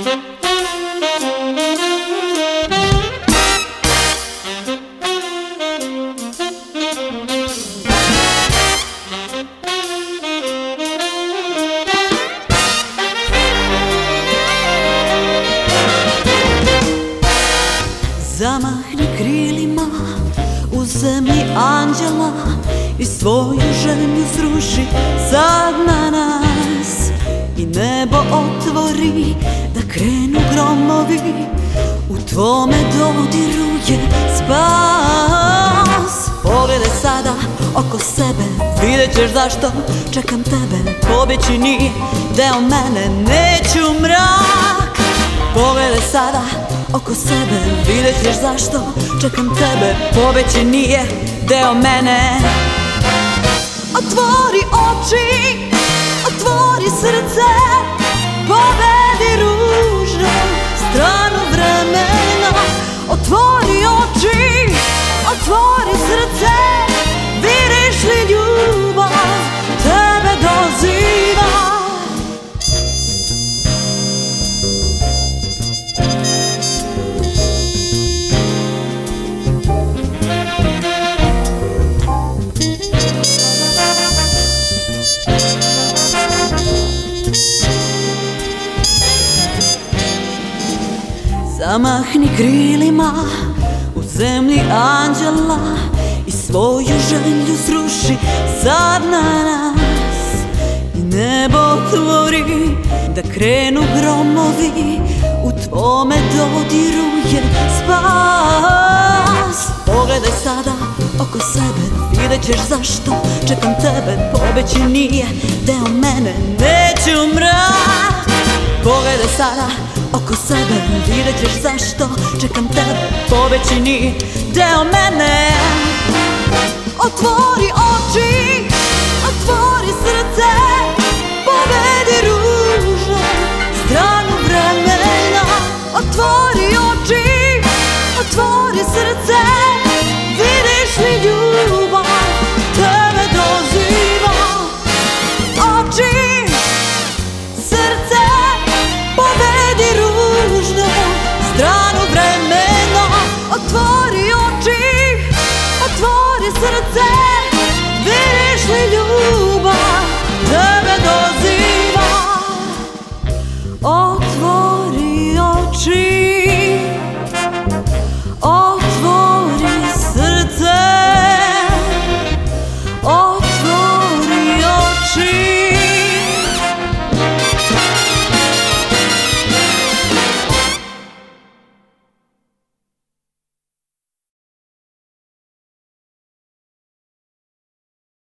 Zamahni krilima u zemlji anđela I svoju želju sruši sad na nas nebo otvori da krenu gromovi U tvome dodiru je spas. Pogledaj sada oko sebe Vidjet ćeš zašto čekam tebe. Pobjeći nije deo mene Neću mrak. Pogledaj sada oko sebe Vidjet ćeš zašto čekam tebe. Pobeći nije deo mene. Otvori oči, otvori srce Zamahni krilima u zemlji anđela I svoju želju sruši sad na nas. I nebo otvori da krenu gromovi U tvome dodiru je spas. Pogledaj sada oko sebe Vidjet ćeš zašto čekam tebe Pobeći nije deo mene Neću mrak Pogledaj sada oko sebe Vidjet ćeš zašto čekam tebe Pobeći nije deo mene. Otvori oči,